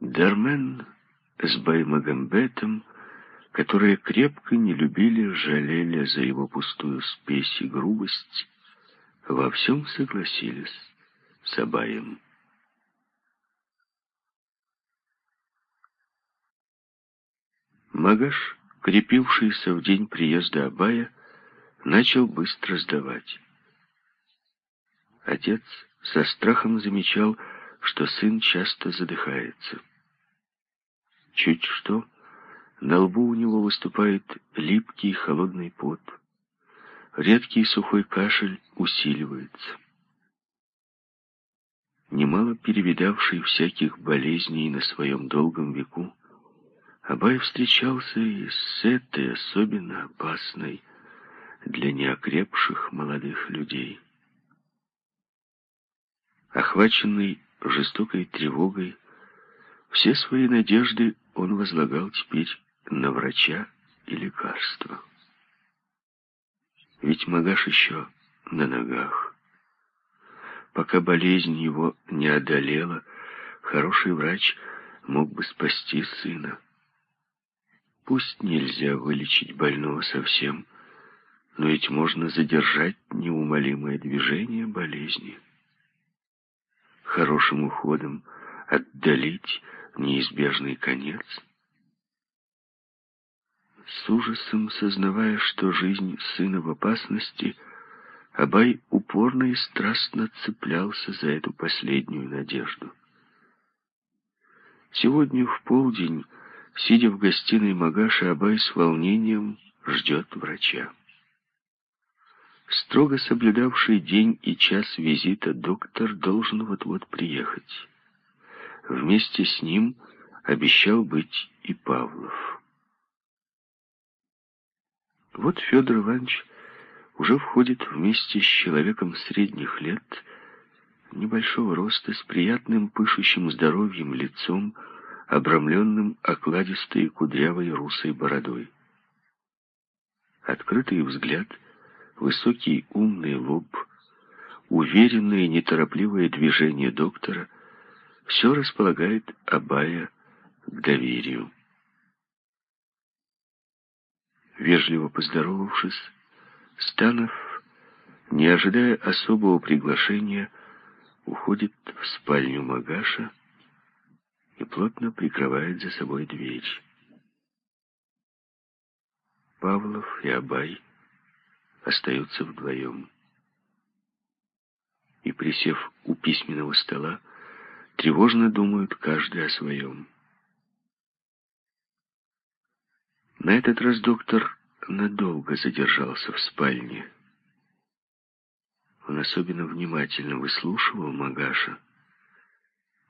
Дармен с Баймагамбетом, которые крепко не любили, жалели за его пустую спесь и грубость, во всем согласились с Абаем. Магаш, крепившийся в день приезда Абая, начал быстро сдавать. Отец со страхом замечал, что сын часто задыхается. Чуть что, на лбу у него выступает липкий холодный пот. Редкий сухой кашель усиливается. Немало перевидавший всяких болезней на своем долгом веку, Абай встречался и с этой особенно опасной для неокрепших молодых людей. Охваченный жестокой тревогой, все свои надежды он возлагал теперь на врача и лекарства. Ведь Магаш еще на ногах. Пока болезнь его не одолела, хороший врач мог бы спасти сына. Пусть нельзя вылечить больного совсем, но ведь можно задержать неумолимое движение болезни. Хорошим уходом отдалить неизбежный конец. С ужасом сознавая, что жизнь сына в опасности, Абай упорно и страстно цеплялся за эту последнюю надежду. Сегодня в полдень, сидя в гостиной Магаша, Абай с волнением ждет врача. Строго соблюдавший день и час визита доктор должен вот-вот приехать. Вместе с ним обещал быть и Павлов. Вот Федор Иванович уже входит вместе с человеком средних лет, небольшого роста, с приятным пышущим здоровьем лицом, обрамленным окладистой кудрявой русой бородой. Открытый взгляд, высокий умный лоб, уверенное неторопливое движение доктора — все располагает Абая к доверию. Вежливо поздоровавшись, Станов, не ожидая особого приглашения, уходит в спальню Магаша и плотно прикрывает за собой дверь. Павлов и Абай остаются вдвоем. И, присев у письменного стола, Тревожно думают каждый о своем. На этот раз доктор надолго задержался в спальне. Он особенно внимательно выслушивал Магаша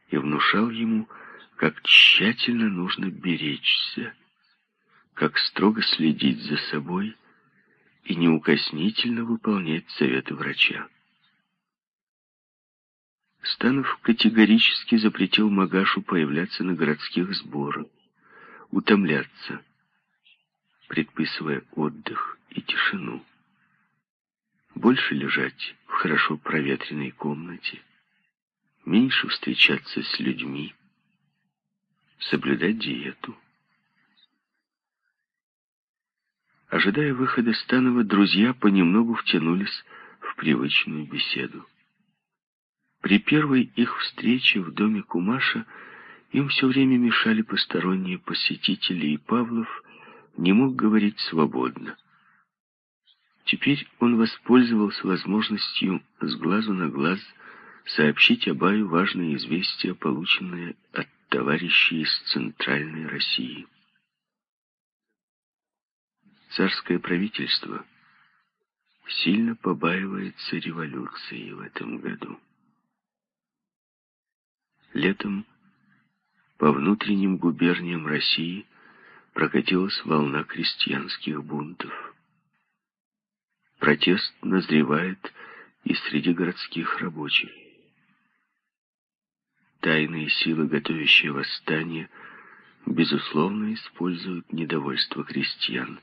и внушал ему, как тщательно нужно беречься, как строго следить за собой и неукоснительно выполнять советы врача. Станов категорически запретил Магашу появляться на городских сборах, утомляться, предписывая отдых и тишину. Больше лежать в хорошо проветренной комнате, меньше встречаться с людьми, соблюдать диету. Ожидая выхода Станова, друзья понемногу втянулись в привычную беседу. При первой их встрече в доме Кумаша им все время мешали посторонние посетители, и Павлов не мог говорить свободно. Теперь он воспользовался возможностью с глазу на глаз сообщить Абаю важные известия, полученные от товарищей из Центральной России. Царское правительство сильно побаивается революции в этом году. Летом по внутренним губерниям России прокатилась волна крестьянских бунтов. Протест назревает и среди городских рабочих. Тайные силы, готовящие восстание, безусловно, используют недовольство крестьян.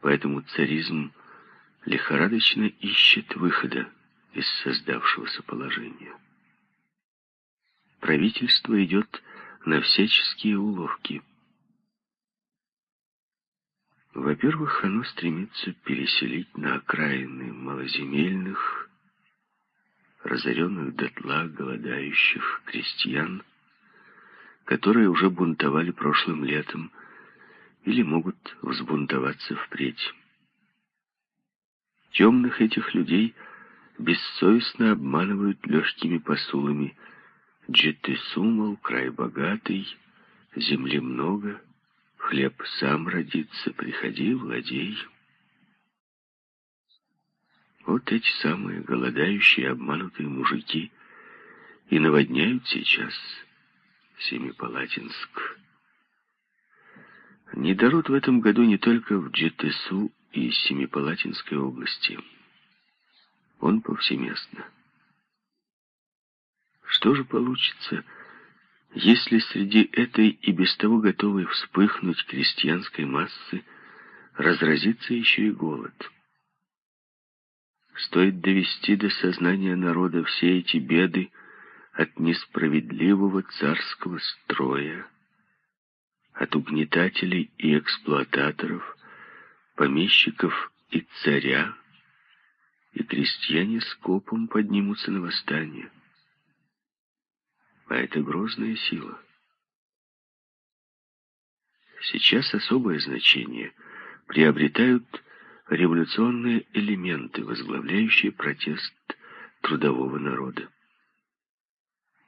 Поэтому царизм лихорадочно ищет выхода из создавшегося положения. Правительство идет на всяческие уловки. Во-первых, оно стремится переселить на окраины малоземельных, разоренных дотла, голодающих крестьян, которые уже бунтовали прошлым летом или могут взбунтоваться впредь. Темных этих людей бессовестно обманывают легкими посулами. Джетесу, мол, край богатый, земли много, хлеб сам родится, приходи, владей. Вот эти самые голодающие, обманутые мужики и наводняют сейчас Семипалатинск. Не дарут в этом году не только в Джетесу и Семипалатинской области. Он повсеместно. Что же получится, если среди этой и без того готовой вспыхнуть крестьянской массы разразится еще и голод? Стоит довести до сознания народа все эти беды от несправедливого царского строя, от угнетателей и эксплуататоров, помещиков и царя, и крестьяне скопом поднимутся на восстание. А это грозная сила. Сейчас особое значение приобретают революционные элементы, возглавляющие протест трудового народа.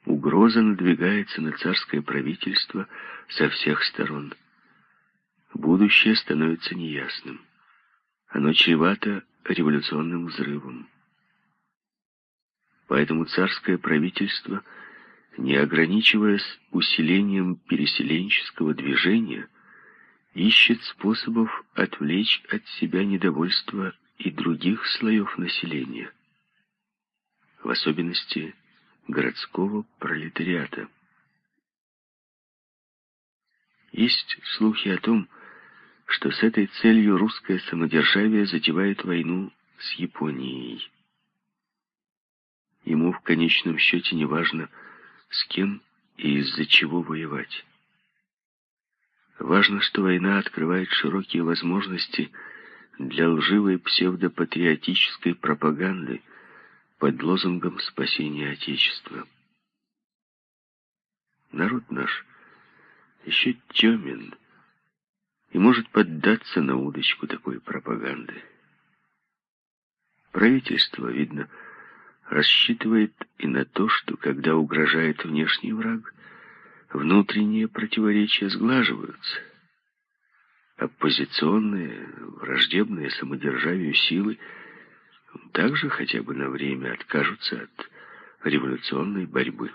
Угроза надвигается на царское правительство со всех сторон. Будущее становится неясным. Оно чревато революционным взрывом. Поэтому царское правительство, не ограничиваясь усилением переселенческого движения, ищет способов отвлечь от себя недовольство и других слоев населения, в особенности городского пролетариата. Есть слухи о том, что с этой целью русское самодержавие затевает войну с Японией. Ему в конечном счете не важно, с кем и из-за чего воевать. Важно, что война открывает широкие возможности для лживой псевдопатриотической пропаганды под лозунгом спасения Отечества. Народ наш еще темен и может поддаться на удочку такой пропаганды. Правительство, видно, рассчитывает и на то, что когда угрожает внешний враг, внутренние противоречия сглаживаются. Оппозиционные, враждебные самодержавию силы также хотя бы на время откажутся от революционной борьбы.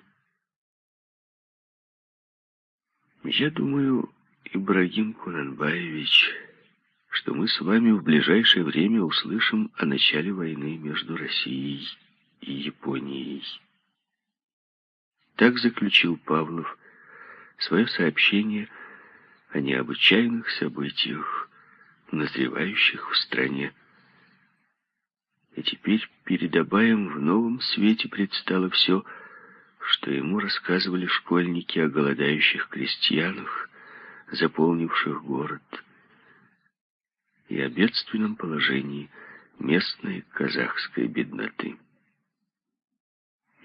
Я думаю, Ибрагим Кунанбаевич, что мы с вами в ближайшее время услышим о начале войны между Россией и Японией. Так заключил Павлов свое сообщение о необычайных событиях, назревающих в стране. И теперь перед в новом свете предстало все, что ему рассказывали школьники о голодающих крестьянах, заполнивших город, и о бедственном положении местной казахской бедноты.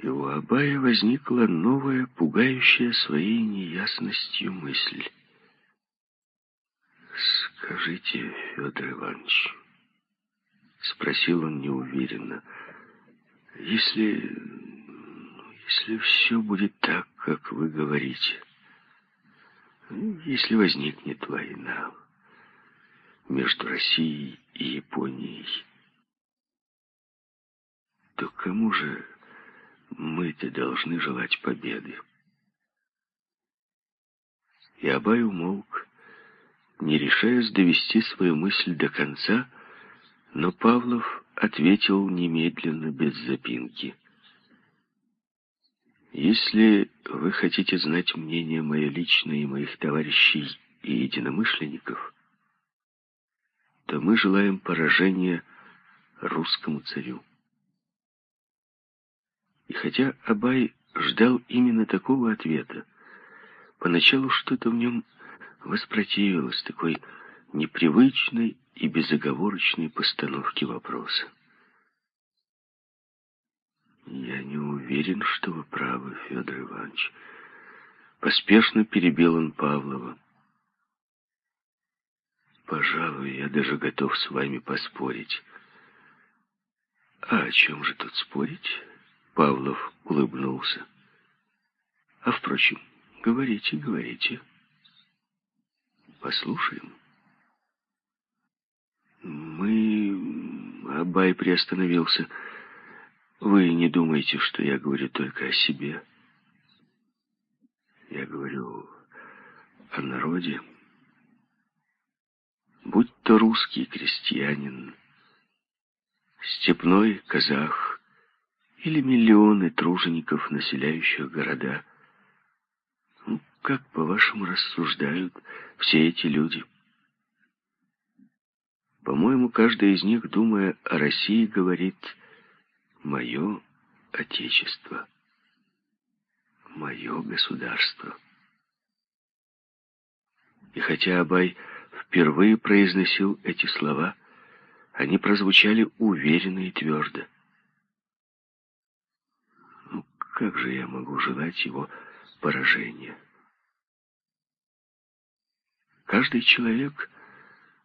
И у Абая возникла новая, пугающая своей неясностью мысль. «Скажите, Федор Иванович», — спросил он неуверенно, — «если... если все будет так, как вы говорите, если возникнет война между Россией и Японией, то кому же мы-то должны желать победы. И Абай умолк, не решаясь довести свою мысль до конца, но Павлов ответил немедленно, без запинки. «Если вы хотите знать мнение мое личное и моих товарищей и единомышленников, то мы желаем поражения русскому царю. И хотя Абай ждал именно такого ответа. Поначалу что-то в нем воспротивилось такой непривычной и безоговорочной постановке вопроса. «Я не уверен, что вы правы, Федор Иванович». Поспешно перебил он Павлова. «Пожалуй, я даже готов с вами поспорить». «А о чем же тут спорить?» Павлов улыбнулся. «А, впрочем, говорите, говорите. Послушаем». «Мы...» Абай приостановился. Вы не думаете, что я говорю только о себе. Я говорю о народе. Будь то русский крестьянин, степной казах или миллионы тружеников, населяющих города. Ну, как, по-вашему, рассуждают все эти люди? По-моему, каждый из них, думая о России, говорит мое Отечество, мое государство. И хотя Абай впервые произносил эти слова, они прозвучали уверенно и твердо. Ну, как же я могу желать его поражения? Каждый человек,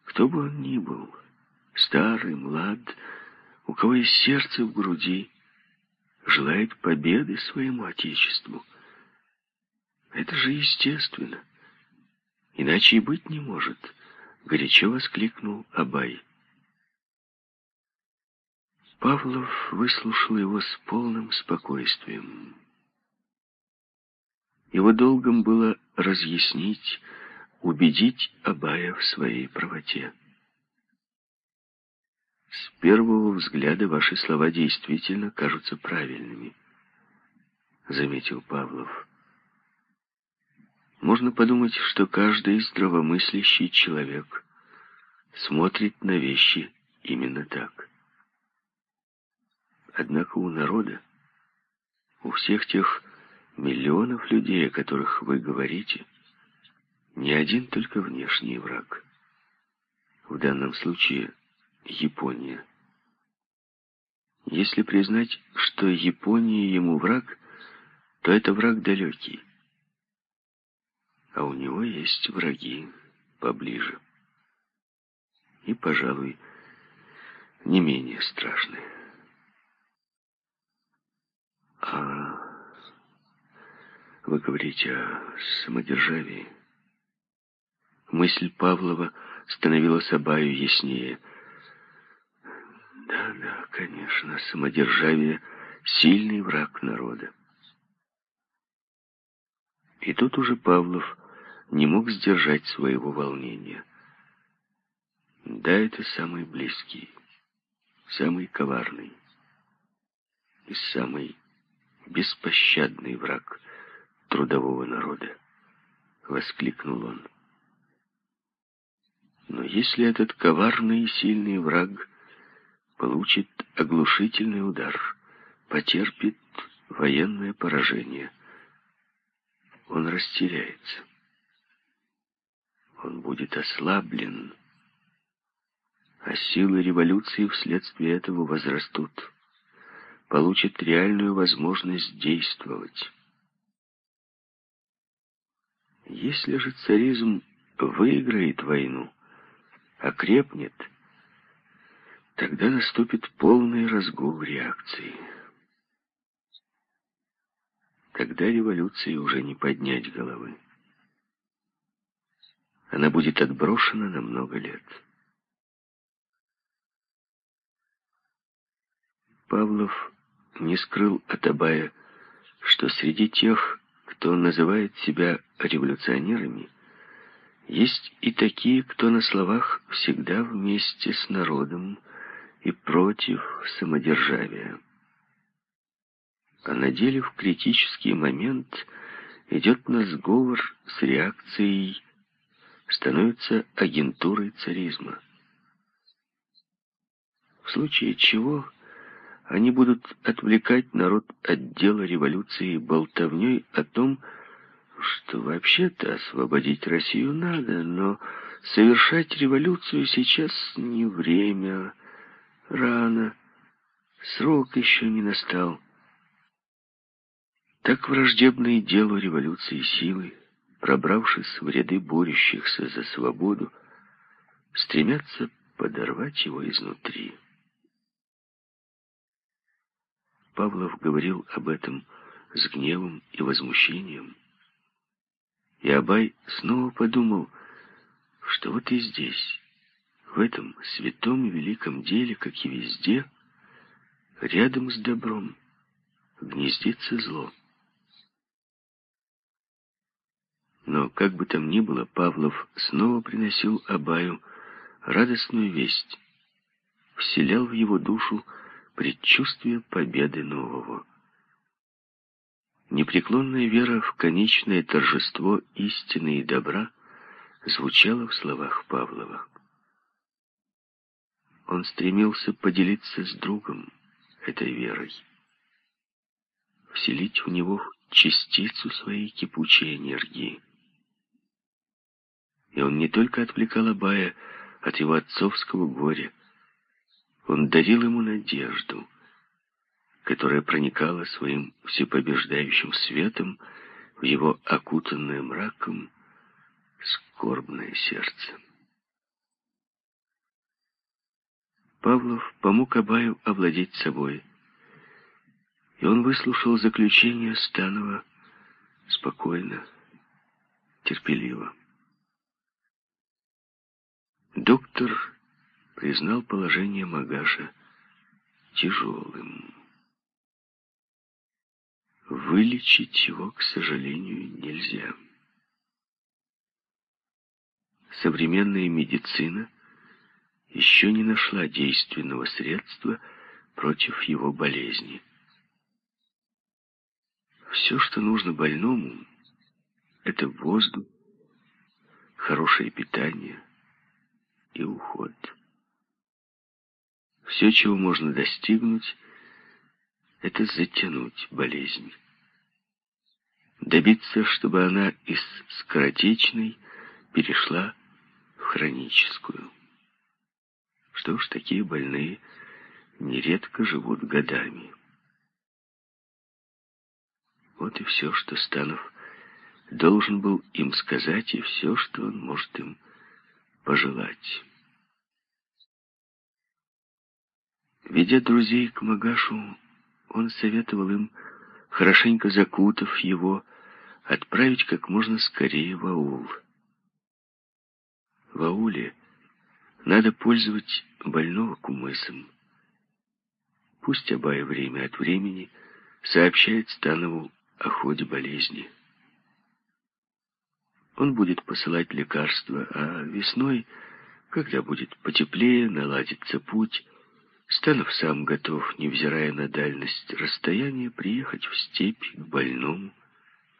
кто бы он ни был, старый, млад, у кого есть сердце в груди, желает победы своему Отечеству. Это же естественно. Иначе и быть не может, горячо воскликнул Абай. Павлов выслушал его с полным спокойствием. Его долгом было разъяснить, убедить Абая в своей правоте. С первого взгляда ваши слова действительно кажутся правильными, заметил Павлов. Можно подумать, что каждый здравомыслящий человек смотрит на вещи именно так. Однако у народа, у всех тех миллионов людей, о которых вы говорите, не один только внешний враг. В данном случае – Япония. Если признать, что Япония ему враг, то это враг далекий. А у него есть враги поближе. И, пожалуй, не менее страшные. А вы говорите о самодержавии. Мысль Павлова становилась Абаю яснее – да, да, конечно, самодержавие — сильный враг народа. И тут уже Павлов не мог сдержать своего волнения. Да, это самый близкий, самый коварный и самый беспощадный враг трудового народа, — воскликнул он. Но если этот коварный и сильный враг получит оглушительный удар, потерпит военное поражение. Он растеряется. Он будет ослаблен, а силы революции вследствие этого возрастут, получит реальную возможность действовать. Если же царизм выиграет войну, окрепнет – Тогда наступит полный разгул реакции. Тогда революции уже не поднять головы. Она будет отброшена на много лет. Павлов не скрыл от Абая, что среди тех, кто называет себя революционерами, есть и такие, кто на словах всегда вместе с народом, и против самодержавия. А на деле в критический момент идет на сговор с реакцией, становится агентурой царизма. В случае чего Они будут отвлекать народ от дела революции болтовней о том, что вообще-то освободить Россию надо, но совершать революцию сейчас не время, рано, срок еще не настал. Так враждебные делу революции силы, пробравшись в ряды борющихся за свободу, стремятся подорвать его изнутри. Павлов говорил об этом с гневом и возмущением. И Абай снова подумал, что вот и здесь, в этом святом и великом деле, как и везде, рядом с добром гнездится зло. Но, как бы там ни было, Павлов снова приносил Абаю радостную весть, вселял в его душу предчувствие победы нового. Непреклонная вера в конечное торжество истины и добра звучала в словах Павлова. Он стремился поделиться с другом этой верой, вселить в него частицу своей кипучей энергии. И он не только отвлекал Абая от его отцовского горя, он дарил ему надежду, которая проникала своим всепобеждающим светом в его окутанное мраком скорбное сердце. Павлов помог Абаю овладеть собой, и он выслушал заключение Станова спокойно, терпеливо. Доктор признал положение Магаша тяжелым. Вылечить его, к сожалению, нельзя. Современная медицина еще не нашла действенного средства против его болезни. Все, что нужно больному, это воздух, хорошее питание и уход. Все, чего можно достигнуть, это затянуть болезнь. Добиться, чтобы она из скоротечной перешла в хроническую. Что ж, такие больные нередко живут годами. Вот и все, что Станов должен был им сказать, и все, что он может им пожелать. Ведя друзей к Магашу, он советовал им, хорошенько закутав его, отправить как можно скорее в аул. В ауле надо пользовать больного кумысом. Пусть Абай время от времени сообщает Станову о ходе болезни. Он будет посылать лекарства, а весной, когда будет потеплее, наладится путь, Станов сам готов, невзирая на дальность расстояния, приехать в степь к больному,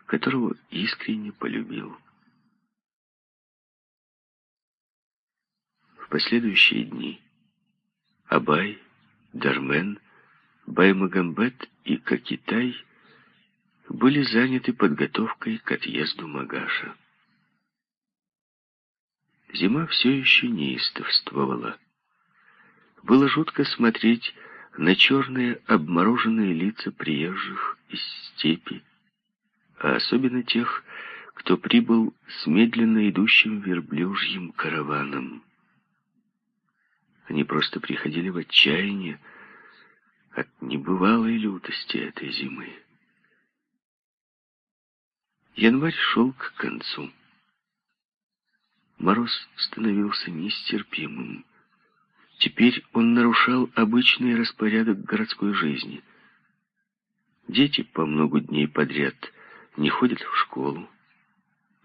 которого искренне полюбил. В последующие дни Абай, Дармен, Баймагамбет и Кокитай были заняты подготовкой к отъезду Магаша. Зима все еще неистовствовала. Было жутко смотреть на черные обмороженные лица приезжих из степи, а особенно тех, кто прибыл с медленно идущим верблюжьим караваном. Они просто приходили в отчаяние от небывалой лютости этой зимы. Январь шел к концу. Мороз становился нестерпимым. Теперь он нарушал обычный распорядок городской жизни. Дети по много дней подряд не ходят в школу.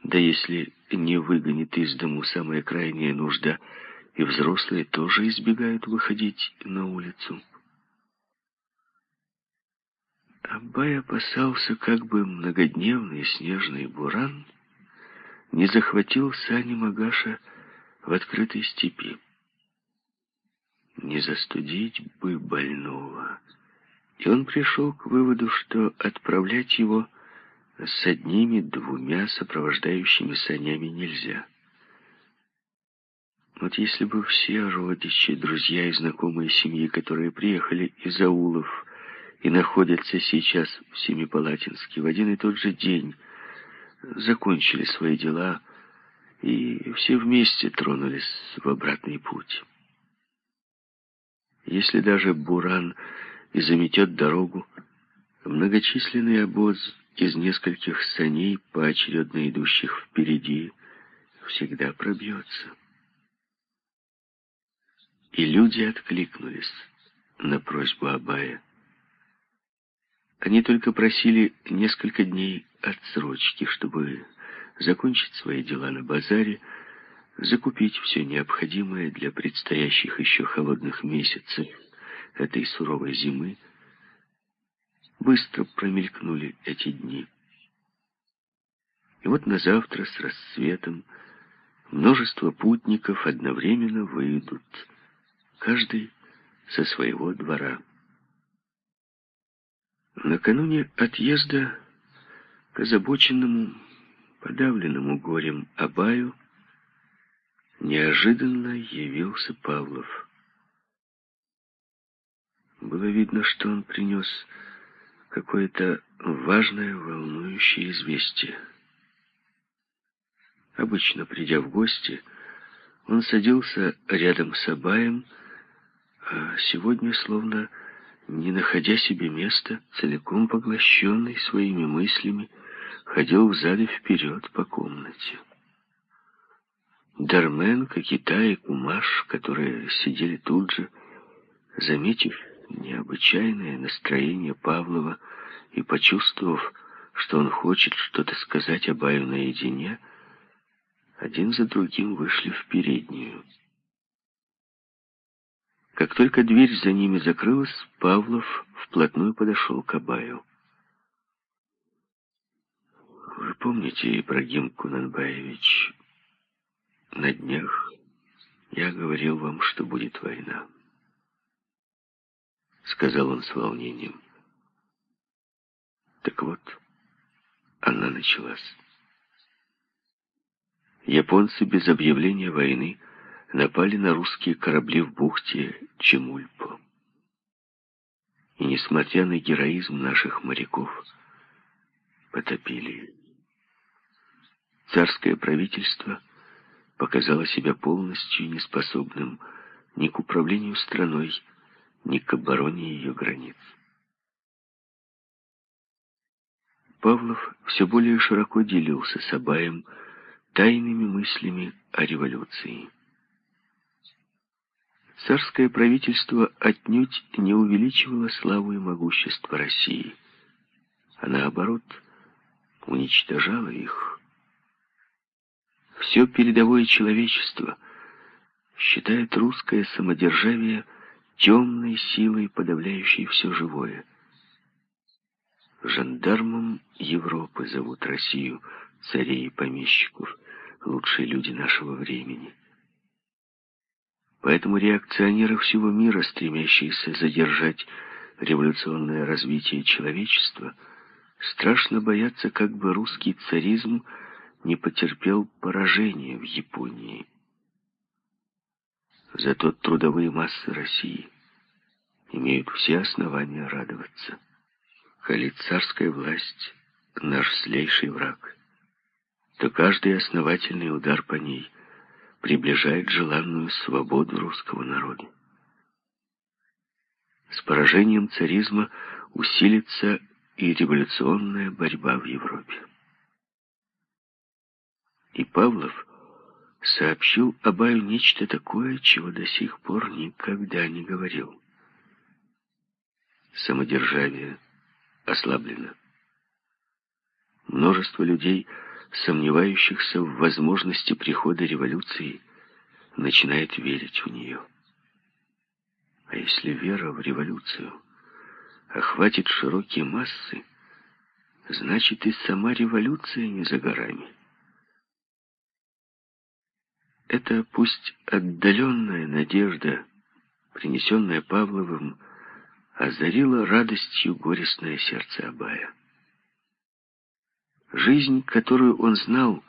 Да если не выгонит из дому самая крайняя нужда, и взрослые тоже избегают выходить на улицу. Абай опасался, как бы многодневный снежный буран не захватил сани Магаша в открытой степи. Не застудить бы больного И он пришел к выводу, что отправлять его с одними-двумя сопровождающими санями нельзя. Вот если бы все родичи, друзья и знакомые семьи, которые приехали из аулов и находятся сейчас в Семипалатинске в один и тот же день, закончили свои дела и все вместе тронулись в обратный путь. Если даже Буран и заметет дорогу, многочисленный обоз из нескольких саней, поочередно идущих впереди, всегда пробьется. И люди откликнулись на просьбу Абая. Они только просили несколько дней отсрочки, чтобы закончить свои дела на базаре, закупить все необходимое для предстоящих еще холодных месяцев этой суровой зимы. Быстро промелькнули эти дни. И вот на завтра с рассветом множество путников одновременно выйдут, каждый со своего двора. Накануне отъезда к озабоченному, подавленному горем Абаю неожиданно явился Павлов. Было видно, что он принес какое-то важное, волнующее известие. Обычно, придя в гости, он садился рядом с Абаем, а сегодня, словно не находя себе места, целиком поглощенный своими мыслями, ходил взад и вперед по комнате. Дарменко, Китай и Кумаш, которые сидели тут же, заметив необычайное настроение Павлова и почувствовав, что он хочет что-то сказать Абаю наедине, один за другим вышли в переднюю. Как только дверь за ними закрылась, Павлов вплотную подошел к Абаю. «Вы помните, Ибрагим Кунанбаевич, на днях я говорил вам, что будет война?» Сказал он с волнением. Так вот, она началась. Японцы без объявления войны напали на русские корабли в бухте Чемульпо. И, несмотря на героизм наших моряков, потопили. Царское правительство показало себя полностью неспособным ни к управлению страной, ни к обороне ее границ. Павлов все более широко делился с Абаем тайными мыслями о революции. Царское правительство отнюдь не увеличивало славу и могущество России, а наоборот уничтожало их. Все передовое человечество считает русское самодержавие темной силой, подавляющей все живое. Жандармом Европы зовут Россию, царей и помещиков, лучшие люди нашего времени. Поэтому реакционеры всего мира, стремящиеся задержать революционное развитие человечества, страшно боятся, как бы русский царизм не потерпел поражения в Японии. Зато трудовые массы России имеют все основания радоваться. Коли царская власть — наш злейший враг, то каждый основательный удар по ней — приближает желанную свободу русского народа. С поражением царизма усилится и революционная борьба в Европе. И Павлов сообщил Абаю нечто такое, чего до сих пор никогда не говорил. Самодержавие ослаблено. Множество людей – сомневающихся в возможности прихода революции, начинает верить в нее. А если вера в революцию охватит широкие массы, значит и сама революция не за горами. Это пусть отдаленная надежда, принесенная Павловым, озарило радостью горестное сердце Абая. Жизнь, которую он знал,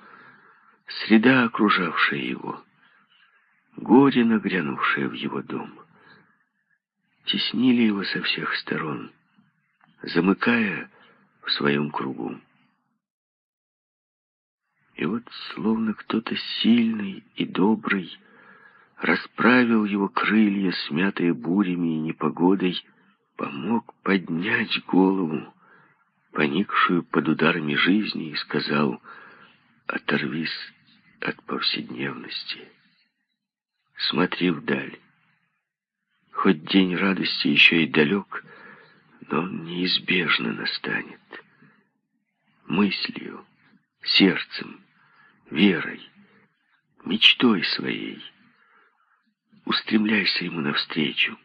среда, окружавшая его, горе, нагрянувшее в его дом, теснили его со всех сторон, замыкая в своем кругу. И вот, словно кто-то сильный и добрый, расправил его крылья, смятые бурями и непогодой, помог поднять голову, поникшую под ударами жизни, и сказал «Оторвись от повседневности, смотри вдаль. Хоть день радости еще и далек, но он неизбежно настанет. Мыслью, сердцем, верой, мечтой своей устремляйся ему навстречу.